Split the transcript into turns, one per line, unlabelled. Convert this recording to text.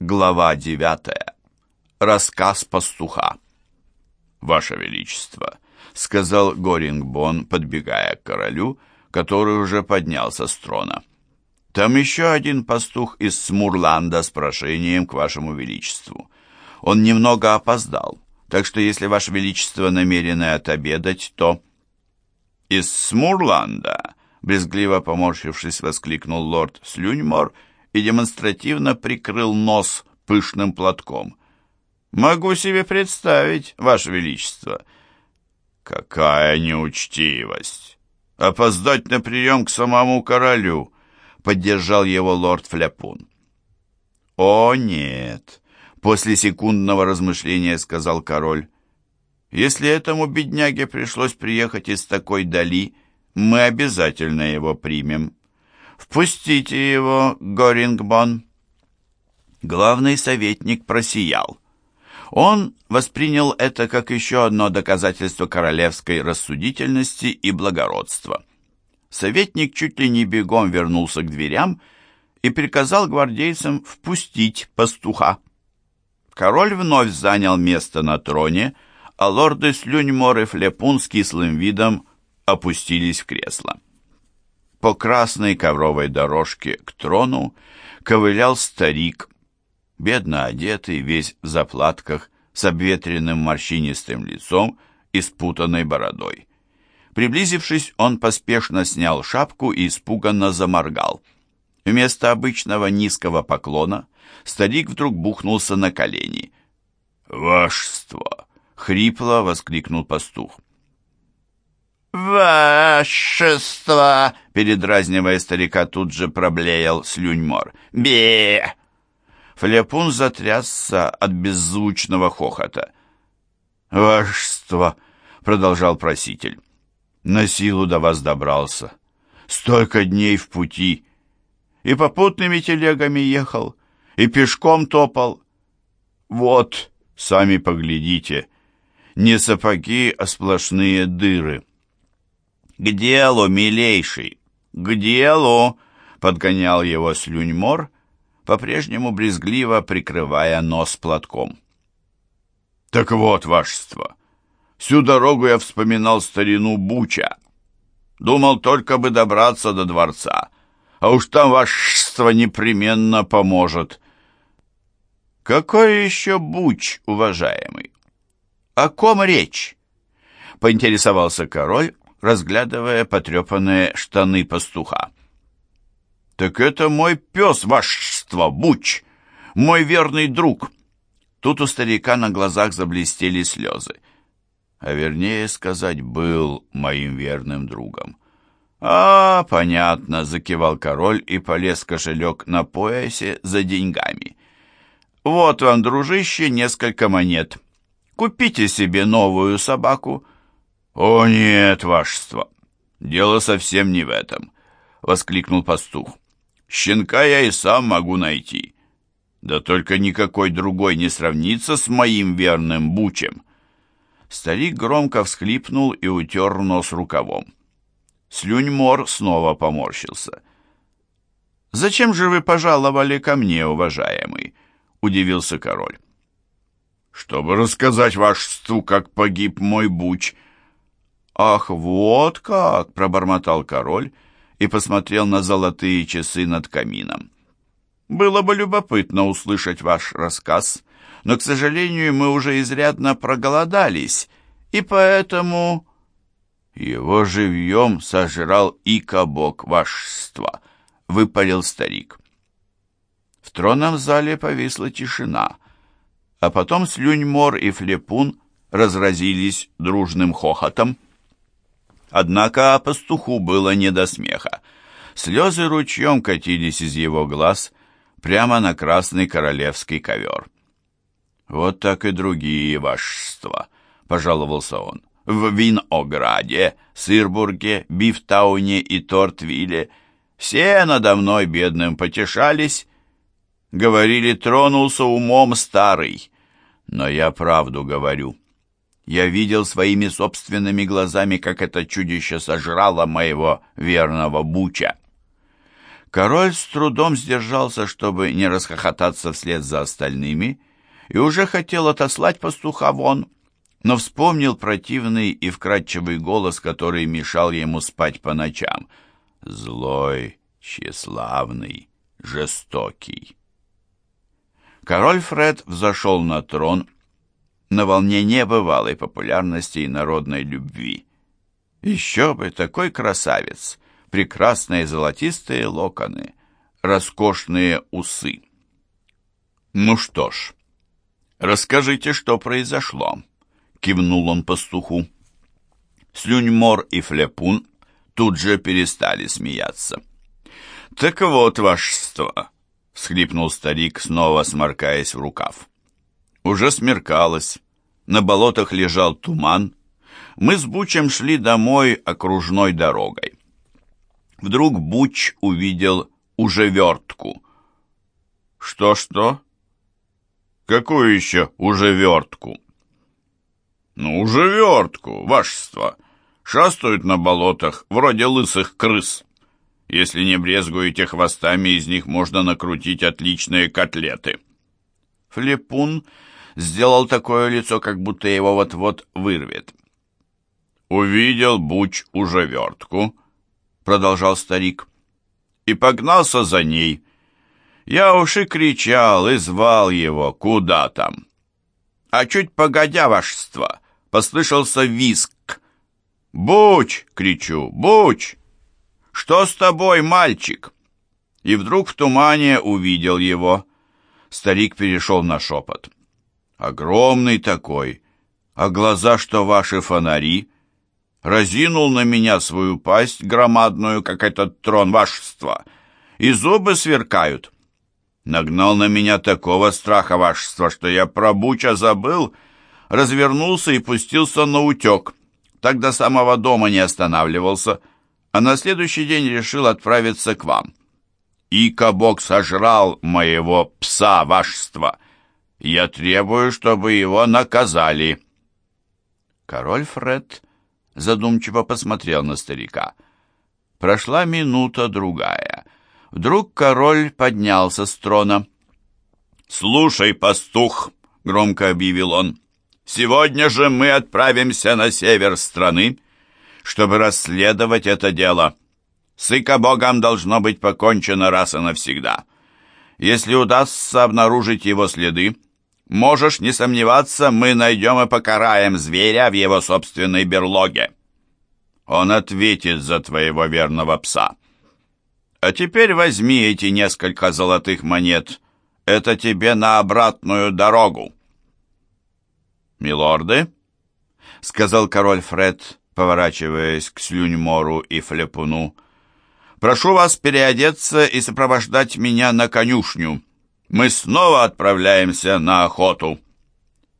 Глава девятая. Рассказ пастуха. «Ваше Величество», — сказал Горингбон, подбегая к королю, который уже поднялся с трона. «Там еще один пастух из Смурланда с прошением к Вашему Величеству. Он немного опоздал, так что если Ваше Величество намерены отобедать, то...» «Из Смурланда», — брезгливо поморщившись, воскликнул лорд Слюньмор и демонстративно прикрыл нос пышным платком. «Могу себе представить, Ваше Величество». «Какая неучтивость! Опоздать на прием к самому королю!» — поддержал его лорд Фляпун. «О, нет!» — после секундного размышления сказал король. «Если этому бедняге пришлось приехать из такой дали, мы обязательно его примем. Впустите его, Горингбон!» Главный советник просиял. Он воспринял это как еще одно доказательство королевской рассудительности и благородства. Советник чуть ли не бегом вернулся к дверям и приказал гвардейцам впустить пастуха. Король вновь занял место на троне, а лорды Слюньмор и Флепун с кислым видом опустились в кресло. По красной ковровой дорожке к трону ковылял старик бедно одетый, весь в заплатках, с обветренным морщинистым лицом и спутанной бородой. Приблизившись, он поспешно снял шапку и испуганно заморгал. Вместо обычного низкого поклона старик вдруг бухнулся на колени. «Вашество!» — хрипло воскликнул пастух.
«Вашество!» — передразнивая старика, тут же проблеял слюньмор. «Бе!»
Флепун затрясся от беззвучного хохота. «Вашество!» — продолжал проситель. «На силу до вас добрался. Столько дней в пути. И попутными телегами ехал, и пешком топал. Вот, сами поглядите, не сапоги, а сплошные дыры». «К делу, милейший, к делу!» — подгонял его слюньмор, по-прежнему брезгливо прикрывая нос платком. «Так вот, вашество, всю дорогу я вспоминал старину Буча. Думал только бы добраться до дворца, а уж там вашество непременно поможет». «Какой еще Буч, уважаемый? О ком речь?» — поинтересовался король, разглядывая потрепанные штаны пастуха. «Так это мой пес, вашество, Буч, мой верный друг!» Тут у старика на глазах заблестели слезы. А вернее сказать, был моим верным другом. «А, понятно», — закивал король и полез кошелек на поясе за деньгами. «Вот вам, дружище, несколько монет. Купите себе новую собаку». «О нет, вашество, дело совсем не в этом», — воскликнул пастух. Щенка я и сам могу найти. Да только никакой другой не сравнится с моим верным бучем. Старик громко всхлипнул и утер нос рукавом. Слюньмор снова поморщился. «Зачем же вы пожаловали ко мне, уважаемый?» — удивился король. «Чтобы рассказать вашеству, как погиб мой буч». «Ах, вот как!» — пробормотал король и посмотрел на золотые часы над камином. «Было бы любопытно услышать ваш рассказ, но, к сожалению, мы уже изрядно проголодались, и поэтому...» «Его живьем сожрал и кабок вашества», — выпалил старик. В тронном зале повисла тишина, а потом Слюньмор и Флепун разразились дружным хохотом. Однако пастуху было не до смеха. Слезы ручьем катились из его глаз прямо на красный королевский ковер. «Вот так и другие вашества», — пожаловался он. «В Винограде, Сырбурге, Бифтауне и Тортвилле все надо мной бедным потешались, говорили, тронулся умом старый. Но я правду говорю». Я видел своими собственными глазами, как это чудище сожрало моего верного Буча. Король с трудом сдержался, чтобы не расхохотаться вслед за остальными, и уже хотел отослать пастуха вон, но вспомнил противный и вкрадчивый голос, который мешал ему спать по ночам. Злой, тщеславный, жестокий. Король Фред взошел на трон на волне небывалой популярности и народной любви. Еще бы, такой красавец! прекрасные золотистые локоны, роскошные усы. «Ну что ж, расскажите, что произошло», — кивнул он пастуху. Слюньмор и Флепун тут же перестали смеяться. «Так вот, вашество!» — всхлипнул старик, снова сморкаясь в рукав. Уже смеркалось, на болотах лежал туман. Мы с Бучем шли домой окружной дорогой. Вдруг Буч увидел уже вертку. «Что-что? Какую еще уже вертку?» «Ну, уже вертку, вашество. Шастают на болотах, вроде лысых крыс. Если не брезгуете хвостами, из них можно накрутить отличные котлеты». Флепун сделал такое лицо, как будто его вот-вот вырвет. Увидел Буч уже вертку, продолжал старик, и погнался за ней. Я уж и кричал, и звал его, куда там. А чуть погодя, вашество, послышался виск. «Буч!» — кричу, «Буч! Что с тобой, мальчик?» И вдруг в тумане увидел его. Старик перешел на шепот. «Огромный такой, а глаза, что ваши фонари!» разинул на меня свою пасть громадную, как этот трон вашества, и зубы сверкают. Нагнал на меня такого страха вашества, что я про Буча забыл, развернулся и пустился на утек. Так до самого дома не останавливался, а на следующий день решил отправиться к вам. И кабок сожрал моего пса вашества. Я требую, чтобы его наказали. Король Фред задумчиво посмотрел на старика. Прошла минута-другая. Вдруг король поднялся с трона. «Слушай, пастух!» — громко объявил он. «Сегодня же мы отправимся на север страны, чтобы расследовать это дело. С Икобогом должно быть покончено раз и навсегда. Если удастся обнаружить его следы, Можешь не сомневаться, мы найдем и покараем зверя в его собственной берлоге. Он ответит за твоего верного пса. А теперь возьми эти несколько золотых монет. Это тебе на обратную дорогу. «Милорды», — сказал король Фред, поворачиваясь к Слюньмору и Флепуну, — «прошу вас переодеться и сопровождать меня на конюшню» мы снова отправляемся на охоту.